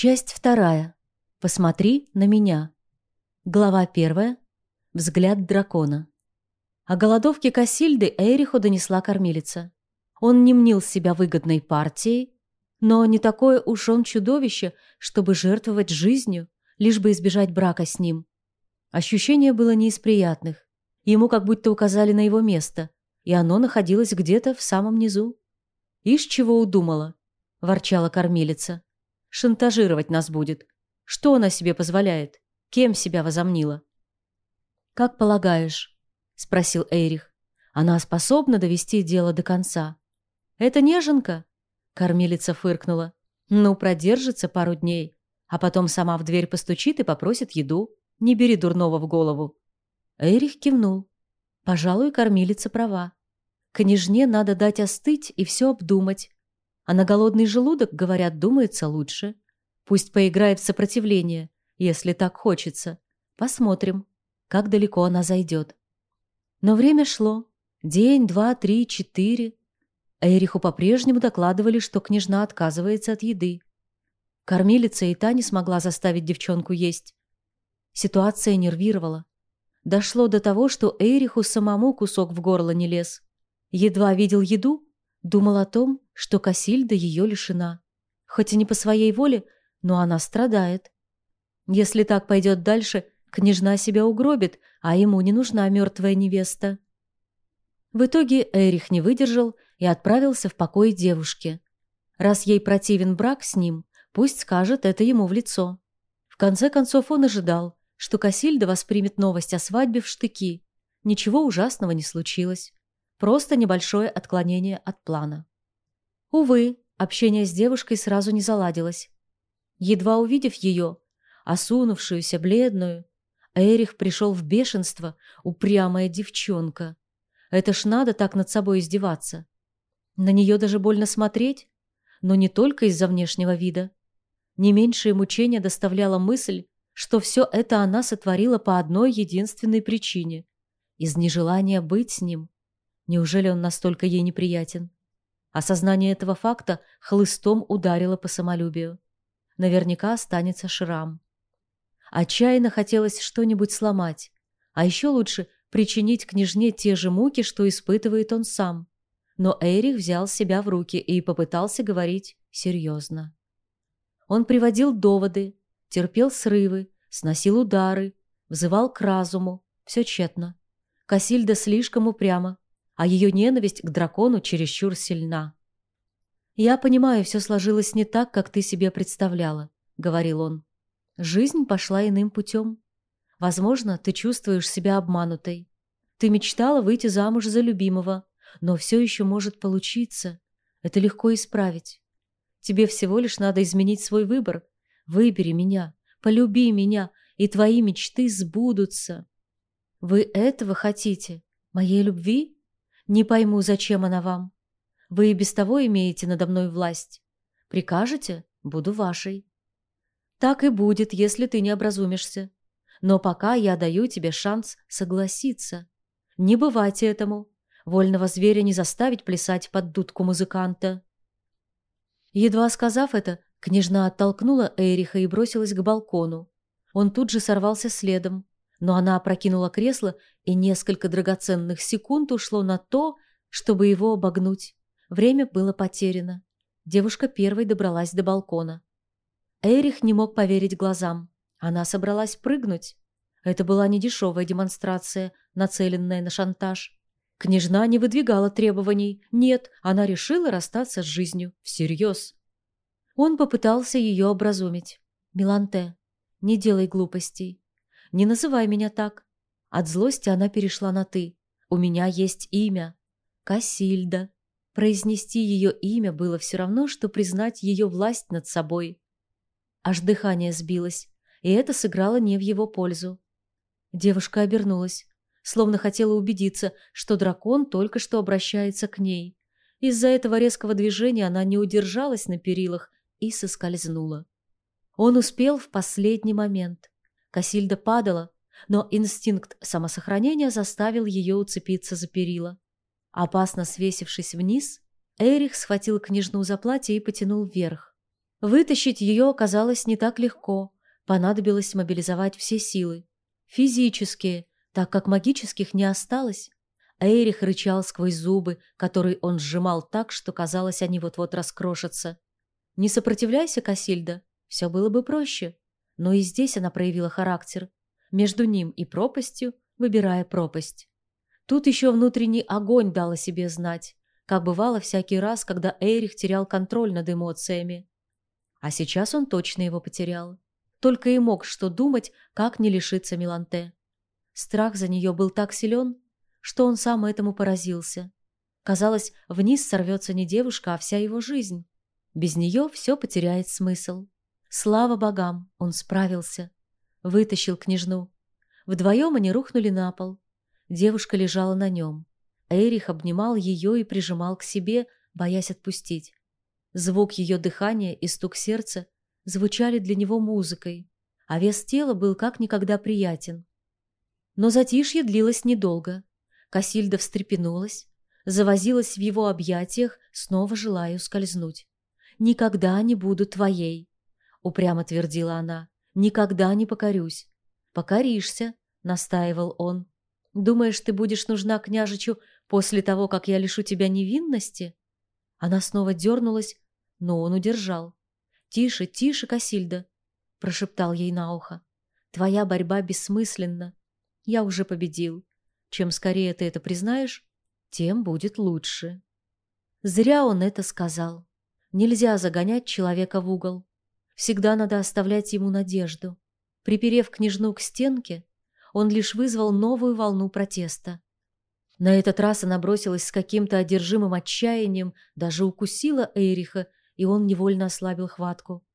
Часть вторая. Посмотри на меня. Глава первая. Взгляд дракона. О голодовке Кассильды Эриху донесла кормилица. Он не мнил себя выгодной партией, но не такое уж он чудовище, чтобы жертвовать жизнью, лишь бы избежать брака с ним. Ощущение было не из приятных. Ему как будто указали на его место, и оно находилось где-то в самом низу. «Ишь, чего удумала?» – ворчала кормилица. «Шантажировать нас будет. Что она себе позволяет? Кем себя возомнила?» «Как полагаешь?» – спросил Эйрих. «Она способна довести дело до конца?» «Это неженка?» – кормилица фыркнула. «Ну, продержится пару дней, а потом сама в дверь постучит и попросит еду. Не бери дурного в голову». Эрих кивнул. Пожалуй, кормилица права. Княжне надо дать остыть и все обдумать. А на голодный желудок, говорят, думается лучше. Пусть поиграет в сопротивление, если так хочется. Посмотрим, как далеко она зайдет. Но время шло. День, два, три, четыре. Эриху по-прежнему докладывали, что княжна отказывается от еды. Кормилица и та не смогла заставить девчонку есть. Ситуация нервировала. Дошло до того, что Эриху самому кусок в горло не лез. Едва видел еду, думал о том, что Касильда ее лишена. Хоть и не по своей воле, но она страдает. Если так пойдет дальше, княжна себя угробит, а ему не нужна мертвая невеста. В итоге Эрих не выдержал и отправился в покой девушки. Раз ей противен брак с ним, пусть скажет это ему в лицо. В конце концов он ожидал, что Касильда воспримет новость о свадьбе в штыки. Ничего ужасного не случилось. Просто небольшое отклонение от плана. Увы, общение с девушкой сразу не заладилось. Едва увидев ее, осунувшуюся, бледную, Эрих пришел в бешенство, упрямая девчонка. Это ж надо так над собой издеваться. На нее даже больно смотреть, но не только из-за внешнего вида. Не меньшее мучение доставляла мысль, что все это она сотворила по одной единственной причине – из нежелания быть с ним. Неужели он настолько ей неприятен? Осознание этого факта хлыстом ударило по самолюбию. Наверняка останется шрам. Отчаянно хотелось что-нибудь сломать, а еще лучше причинить княжне те же муки, что испытывает он сам. Но Эрих взял себя в руки и попытался говорить серьезно. Он приводил доводы, терпел срывы, сносил удары, взывал к разуму. Все тщетно. Касильда слишком упряма, а ее ненависть к дракону чересчур сильна. «Я понимаю, все сложилось не так, как ты себе представляла», — говорил он. «Жизнь пошла иным путем. Возможно, ты чувствуешь себя обманутой. Ты мечтала выйти замуж за любимого, но все еще может получиться. Это легко исправить. Тебе всего лишь надо изменить свой выбор Выбери меня, полюби меня, и твои мечты сбудутся. Вы этого хотите? Моей любви? Не пойму, зачем она вам. Вы и без того имеете надо мной власть. Прикажете? Буду вашей. Так и будет, если ты не образумишься. Но пока я даю тебе шанс согласиться. Не бывать этому. Вольного зверя не заставить плясать под дудку музыканта. Едва сказав это, Княжна оттолкнула Эриха и бросилась к балкону. Он тут же сорвался следом, но она опрокинула кресло, и несколько драгоценных секунд ушло на то, чтобы его обогнуть. Время было потеряно. Девушка первой добралась до балкона. Эрих не мог поверить глазам. Она собралась прыгнуть. Это была недешевая демонстрация, нацеленная на шантаж. Княжна не выдвигала требований. Нет, она решила расстаться с жизнью. Всерьез. Он попытался ее образумить. «Миланте, не делай глупостей. Не называй меня так». От злости она перешла на «ты». «У меня есть имя. Касильда». Произнести ее имя было все равно, что признать ее власть над собой. Аж дыхание сбилось, и это сыграло не в его пользу. Девушка обернулась, словно хотела убедиться, что дракон только что обращается к ней. Из-за этого резкого движения она не удержалась на перилах и соскользнула. Он успел в последний момент. Касильда падала, но инстинкт самосохранения заставил ее уцепиться за перила. Опасно свесившись вниз, Эрих схватил княжну за платье и потянул вверх. Вытащить ее оказалось не так легко, понадобилось мобилизовать все силы. Физические, так как магических не осталось. Эрих рычал сквозь зубы, которые он сжимал так, что казалось, они вот-вот раскрошатся. Не сопротивляйся, Касильда, все было бы проще. Но и здесь она проявила характер. Между ним и пропастью, выбирая пропасть. Тут еще внутренний огонь дал о себе знать, как бывало всякий раз, когда Эрих терял контроль над эмоциями. А сейчас он точно его потерял. Только и мог что думать, как не лишиться Миланте. Страх за нее был так силен, что он сам этому поразился. Казалось, вниз сорвется не девушка, а вся его жизнь. Без нее все потеряет смысл. Слава богам, он справился. Вытащил княжну. Вдвоем они рухнули на пол. Девушка лежала на нем. Эрих обнимал ее и прижимал к себе, боясь отпустить. Звук ее дыхания и стук сердца звучали для него музыкой, а вес тела был как никогда приятен. Но затишье длилось недолго. Касильда встрепенулась, завозилась в его объятиях, снова желая ускользнуть. «Никогда не буду твоей», — упрямо твердила она. «Никогда не покорюсь». «Покоришься», — настаивал он. «Думаешь, ты будешь нужна княжичу после того, как я лишу тебя невинности?» Она снова дернулась, но он удержал. «Тише, тише, Касильда», — прошептал ей на ухо. «Твоя борьба бессмысленна. Я уже победил. Чем скорее ты это признаешь, тем будет лучше». Зря он это сказал. Нельзя загонять человека в угол. Всегда надо оставлять ему надежду. Приперев княжну к стенке, он лишь вызвал новую волну протеста. На этот раз она бросилась с каким-то одержимым отчаянием, даже укусила Эриха, и он невольно ослабил хватку.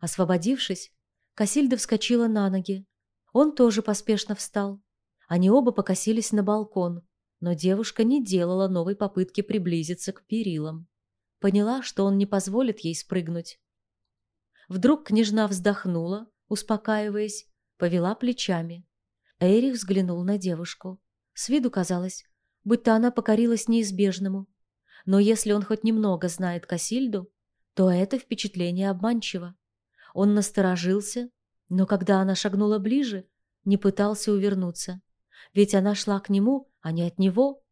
Освободившись, Касильда вскочила на ноги. Он тоже поспешно встал. Они оба покосились на балкон, но девушка не делала новой попытки приблизиться к перилам. Поняла, что он не позволит ей спрыгнуть. Вдруг княжна вздохнула, успокаиваясь, повела плечами. Эрих взглянул на девушку. С виду казалось, будто она покорилась неизбежному. Но если он хоть немного знает Касильду, то это впечатление обманчиво. Он насторожился, но когда она шагнула ближе, не пытался увернуться. Ведь она шла к нему, а не от него.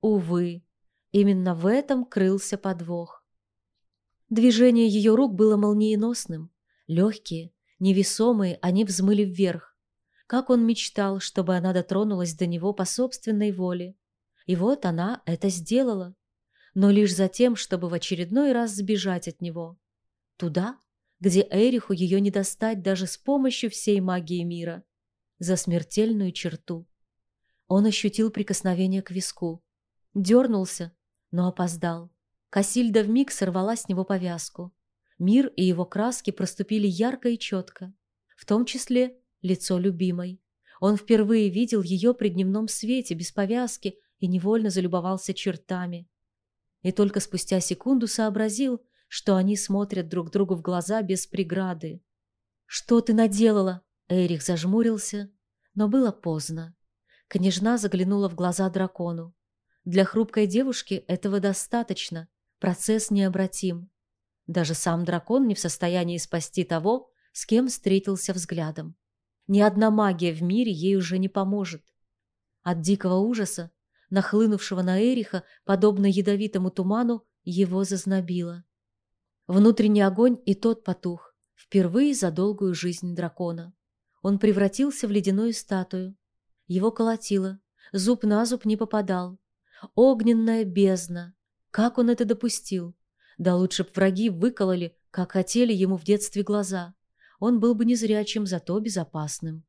Увы, именно в этом крылся подвох. Движение ее рук было молниеносным. Легкие, невесомые, они взмыли вверх. Как он мечтал, чтобы она дотронулась до него по собственной воле. И вот она это сделала но лишь за тем, чтобы в очередной раз сбежать от него. Туда, где Эриху ее не достать даже с помощью всей магии мира. За смертельную черту. Он ощутил прикосновение к виску. Дернулся, но опоздал. Касильда вмиг сорвала с него повязку. Мир и его краски проступили ярко и четко. В том числе лицо любимой. Он впервые видел ее при дневном свете, без повязки, и невольно залюбовался чертами, и только спустя секунду сообразил, что они смотрят друг другу в глаза без преграды. «Что ты наделала?» Эрих зажмурился, но было поздно. Княжна заглянула в глаза дракону. Для хрупкой девушки этого достаточно, процесс необратим. Даже сам дракон не в состоянии спасти того, с кем встретился взглядом. Ни одна магия в мире ей уже не поможет. От дикого ужаса нахлынувшего на Эриха, подобно ядовитому туману, его зазнобило. Внутренний огонь и тот потух, впервые за долгую жизнь дракона. Он превратился в ледяную статую. Его колотило, зуб на зуб не попадал. Огненная бездна. Как он это допустил? Да лучше б враги выкололи, как хотели ему в детстве глаза. Он был бы незрячим, зато безопасным.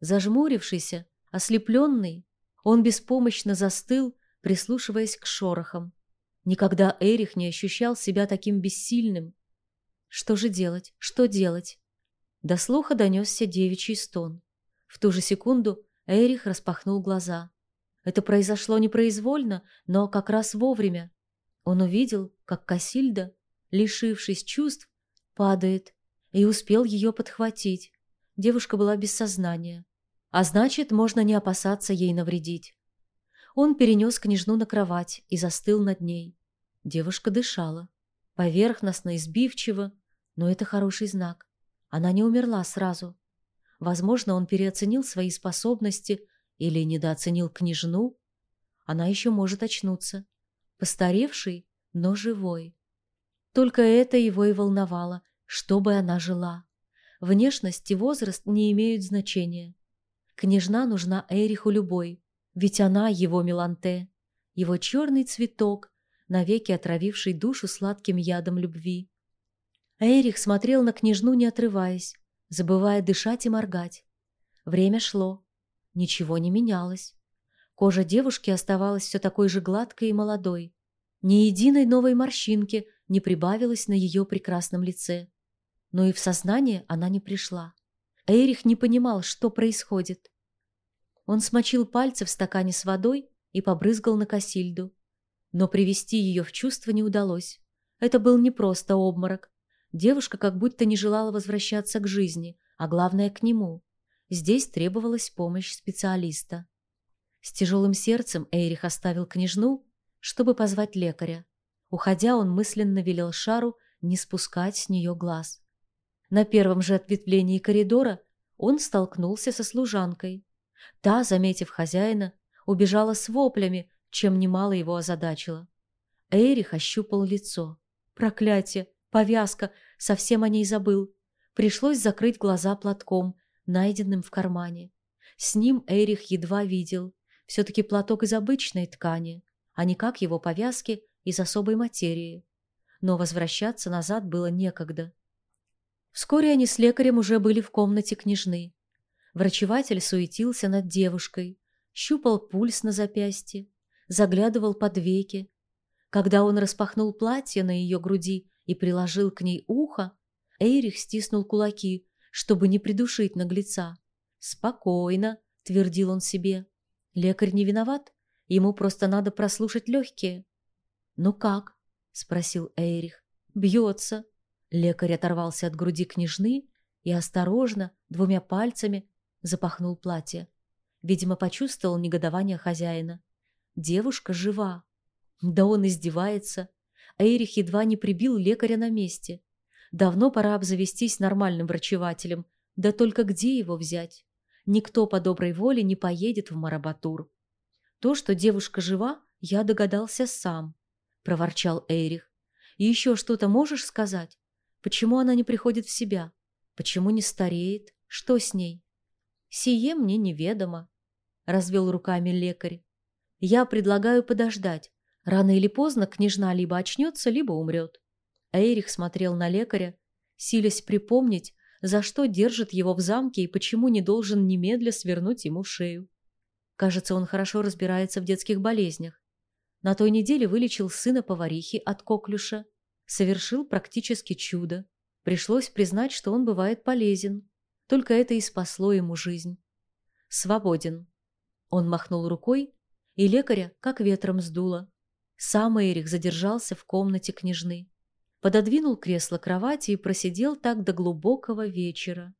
Зажмурившийся, ослепленный, он беспомощно застыл, прислушиваясь к шорохам. Никогда Эрих не ощущал себя таким бессильным. Что же делать? Что делать? До слуха донесся девичий стон. В ту же секунду Эрих распахнул глаза. Это произошло непроизвольно, но как раз вовремя. Он увидел, как Касильда, лишившись чувств, падает, и успел ее подхватить. Девушка была без сознания а значит, можно не опасаться ей навредить. Он перенес княжну на кровать и застыл над ней. Девушка дышала. Поверхностно, избивчиво, Но это хороший знак. Она не умерла сразу. Возможно, он переоценил свои способности или недооценил княжну. Она еще может очнуться. Постаревший, но живой. Только это его и волновало, чтобы она жила. Внешность и возраст не имеют значения. Княжна нужна Эриху любой, ведь она его Меланте, его черный цветок, навеки отравивший душу сладким ядом любви. Эрих смотрел на княжну, не отрываясь, забывая дышать и моргать. Время шло. Ничего не менялось. Кожа девушки оставалась все такой же гладкой и молодой. Ни единой новой морщинки не прибавилось на ее прекрасном лице. Но и в сознание она не пришла. Эрих не понимал, что происходит. Он смочил пальцы в стакане с водой и побрызгал на Касильду. Но привести ее в чувство не удалось. Это был не просто обморок. Девушка как будто не желала возвращаться к жизни, а главное к нему. Здесь требовалась помощь специалиста. С тяжелым сердцем Эйрих оставил княжну, чтобы позвать лекаря. Уходя, он мысленно велел Шару не спускать с нее глаз. На первом же ответвлении коридора он столкнулся со служанкой. Та, заметив хозяина, убежала с воплями, чем немало его озадачило. Эрих ощупал лицо. Проклятие! Повязка! Совсем о ней забыл. Пришлось закрыть глаза платком, найденным в кармане. С ним Эрих едва видел. Все-таки платок из обычной ткани, а не как его повязки из особой материи. Но возвращаться назад было некогда. Вскоре они с лекарем уже были в комнате княжны. Врачеватель суетился над девушкой, щупал пульс на запястье, заглядывал под веки. Когда он распахнул платье на ее груди и приложил к ней ухо, Эйрих стиснул кулаки, чтобы не придушить наглеца. «Спокойно», — твердил он себе. «Лекарь не виноват, ему просто надо прослушать легкие». «Ну как?» — спросил Эйрих. «Бьется». Лекарь оторвался от груди княжны и осторожно, двумя пальцами, запахнул платье. Видимо, почувствовал негодование хозяина. Девушка жива. Да он издевается. Эйрих едва не прибил лекаря на месте. Давно пора обзавестись нормальным врачевателем. Да только где его взять? Никто по доброй воле не поедет в Марабатур. То, что девушка жива, я догадался сам, — проворчал Эйрих. И еще что-то можешь сказать? Почему она не приходит в себя? Почему не стареет? Что с ней? «Сие мне неведомо», — развел руками лекарь. «Я предлагаю подождать. Рано или поздно княжна либо очнется, либо умрет». Эйрих смотрел на лекаря, силясь припомнить, за что держит его в замке и почему не должен немедля свернуть ему шею. Кажется, он хорошо разбирается в детских болезнях. На той неделе вылечил сына поварихи от коклюша, совершил практически чудо. Пришлось признать, что он бывает полезен. Только это и спасло ему жизнь. Свободен. Он махнул рукой, и лекаря как ветром сдуло. Сам Эрих задержался в комнате княжны. Пододвинул кресло кровати и просидел так до глубокого вечера,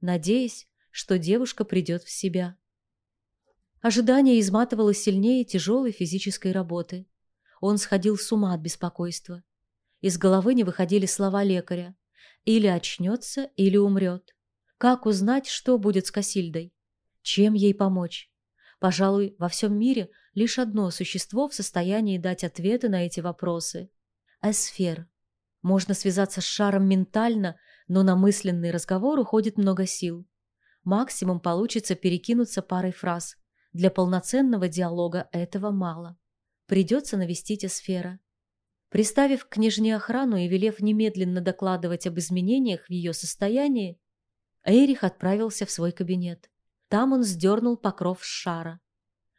надеясь, что девушка придет в себя. Ожидание изматывало сильнее тяжелой физической работы. Он сходил с ума от беспокойства. Из головы не выходили слова лекаря. Или очнется, или умрет. Как узнать, что будет с Касильдой? Чем ей помочь? Пожалуй, во всем мире лишь одно существо в состоянии дать ответы на эти вопросы. Эсфер. Можно связаться с шаром ментально, но на мысленный разговор уходит много сил. Максимум получится перекинуться парой фраз. Для полноценного диалога этого мало. Придется навестить Эсфера. Приставив к княжне охрану и велев немедленно докладывать об изменениях в ее состоянии, Эрих отправился в свой кабинет. Там он сдернул покров с шара.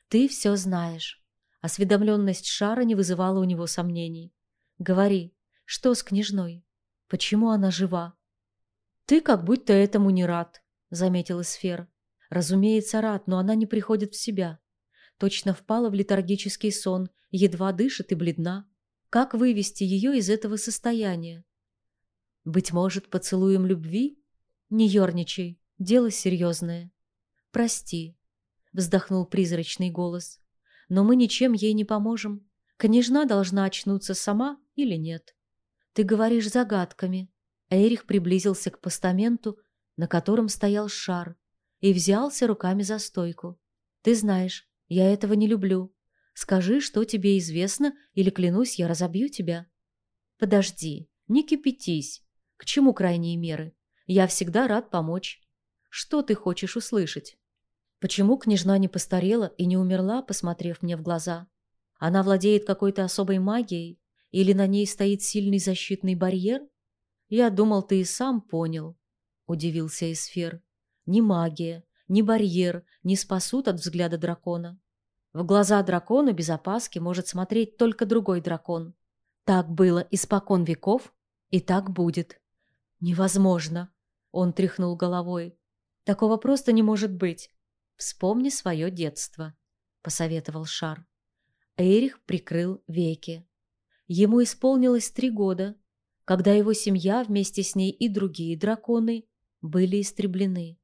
«Ты все знаешь». Осведомленность шара не вызывала у него сомнений. «Говори, что с княжной? Почему она жива?» «Ты как будто этому не рад», — заметил Эсфер. «Разумеется, рад, но она не приходит в себя. Точно впала в летаргический сон, едва дышит и бледна. Как вывести ее из этого состояния? Быть может, поцелуем любви? Не ерничай, дело серьезное. Прости, вздохнул призрачный голос. Но мы ничем ей не поможем. Княжна должна очнуться сама или нет. Ты говоришь загадками. Эрих приблизился к постаменту, на котором стоял шар, и взялся руками за стойку. «Ты знаешь, я этого не люблю. Скажи, что тебе известно, или, клянусь, я разобью тебя». «Подожди, не кипятись. К чему крайние меры? Я всегда рад помочь. Что ты хочешь услышать?» Почему княжна не постарела и не умерла, посмотрев мне в глаза? Она владеет какой-то особой магией? Или на ней стоит сильный защитный барьер? Я думал, ты и сам понял, — удивился Эсфер. Ни магия, ни барьер не спасут от взгляда дракона. В глаза дракона без опаски может смотреть только другой дракон. Так было испокон веков, и так будет. Невозможно, — он тряхнул головой. Такого просто не может быть. «Вспомни свое детство», — посоветовал Шар. Эрих прикрыл веки. Ему исполнилось три года, когда его семья вместе с ней и другие драконы были истреблены.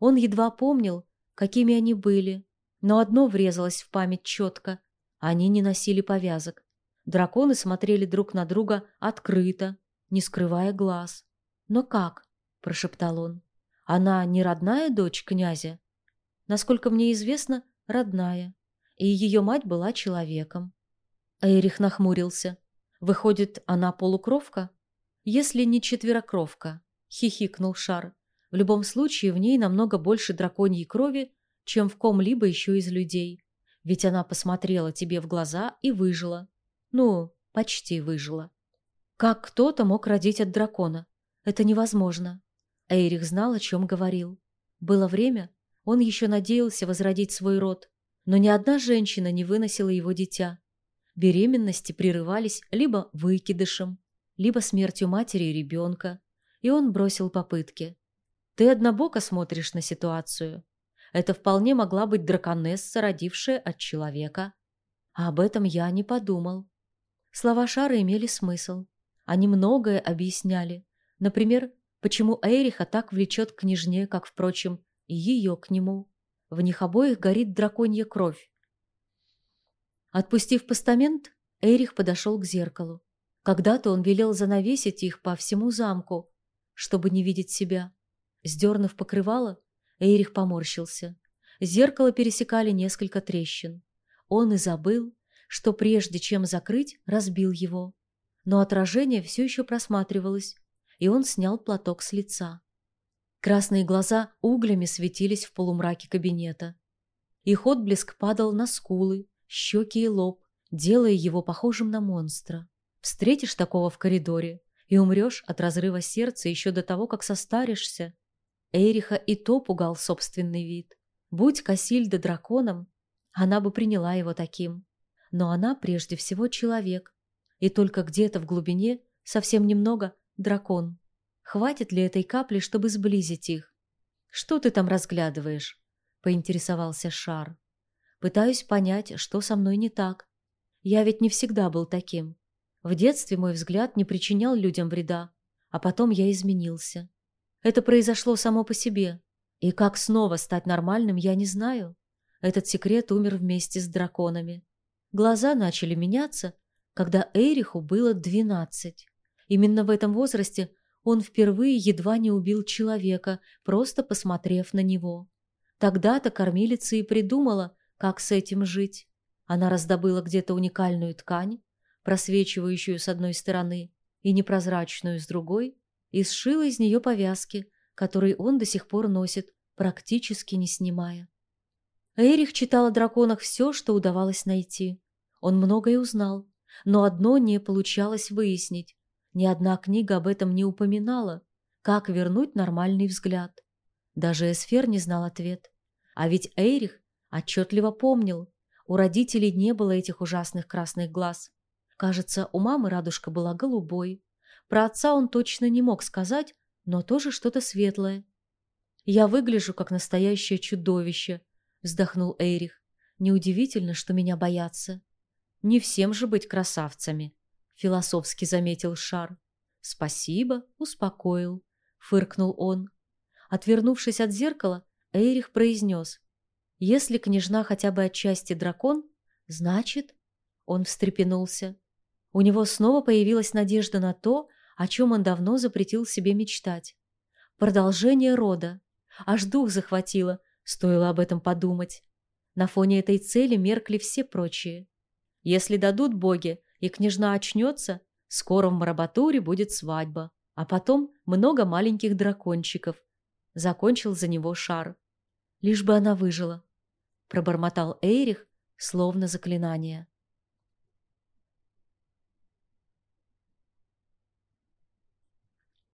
Он едва помнил, какими они были, но одно врезалось в память четко. Они не носили повязок. Драконы смотрели друг на друга открыто, не скрывая глаз. «Но как?» – прошептал он. «Она не родная дочь князя?» насколько мне известно, родная, и ее мать была человеком. Эрих нахмурился. Выходит, она полукровка? Если не четверокровка, хихикнул Шар. В любом случае, в ней намного больше драконьей крови, чем в ком-либо еще из людей. Ведь она посмотрела тебе в глаза и выжила. Ну, почти выжила. Как кто-то мог родить от дракона? Это невозможно. Эйрих знал, о чем говорил. Было время, он еще надеялся возродить свой род, но ни одна женщина не выносила его дитя. Беременности прерывались либо выкидышем, либо смертью матери и ребенка, и он бросил попытки. Ты однобоко смотришь на ситуацию. Это вполне могла быть драконесса, родившая от человека. А об этом я не подумал. Слова Шара имели смысл. Они многое объясняли. Например, почему Эриха так влечет к княжне, как, впрочем, и ее к нему. В них обоих горит драконья кровь. Отпустив постамент, Эрих подошел к зеркалу. Когда-то он велел занавесить их по всему замку, чтобы не видеть себя. Сдернув покрывало, Эрих поморщился. Зеркало пересекали несколько трещин. Он и забыл, что прежде чем закрыть, разбил его. Но отражение все еще просматривалось, и он снял платок с лица. Красные глаза углями светились в полумраке кабинета. Их отблеск падал на скулы, щеки и лоб, делая его похожим на монстра. Встретишь такого в коридоре и умрешь от разрыва сердца еще до того, как состаришься. Эриха и то пугал собственный вид. Будь Касильда драконом, она бы приняла его таким. Но она прежде всего человек, и только где-то в глубине, совсем немного, дракон. Хватит ли этой капли, чтобы сблизить их? «Что ты там разглядываешь?» — поинтересовался Шар. «Пытаюсь понять, что со мной не так. Я ведь не всегда был таким. В детстве мой взгляд не причинял людям вреда, а потом я изменился. Это произошло само по себе. И как снова стать нормальным, я не знаю. Этот секрет умер вместе с драконами. Глаза начали меняться, когда Эйриху было двенадцать. Именно в этом возрасте он впервые едва не убил человека, просто посмотрев на него. Тогда-то кормилица и придумала, как с этим жить. Она раздобыла где-то уникальную ткань, просвечивающую с одной стороны и непрозрачную с другой, и сшила из нее повязки, которые он до сих пор носит, практически не снимая. Эрих читал о драконах все, что удавалось найти. Он многое узнал, но одно не получалось выяснить. Ни одна книга об этом не упоминала. Как вернуть нормальный взгляд? Даже Эсфер не знал ответ. А ведь Эйрих отчетливо помнил. У родителей не было этих ужасных красных глаз. Кажется, у мамы радужка была голубой. Про отца он точно не мог сказать, но тоже что-то светлое. «Я выгляжу, как настоящее чудовище», — вздохнул Эйрих. «Неудивительно, что меня боятся. Не всем же быть красавцами» философски заметил Шар. Спасибо, успокоил, фыркнул он. Отвернувшись от зеркала, Эйрих произнес. Если княжна хотя бы отчасти дракон, значит... Он встрепенулся. У него снова появилась надежда на то, о чем он давно запретил себе мечтать. Продолжение рода. Аж дух захватило, стоило об этом подумать. На фоне этой цели меркли все прочие. Если дадут боги, и княжна очнется, скоро в Марабатуре будет свадьба, а потом много маленьких дракончиков. Закончил за него шар. Лишь бы она выжила. Пробормотал Эйрих, словно заклинание.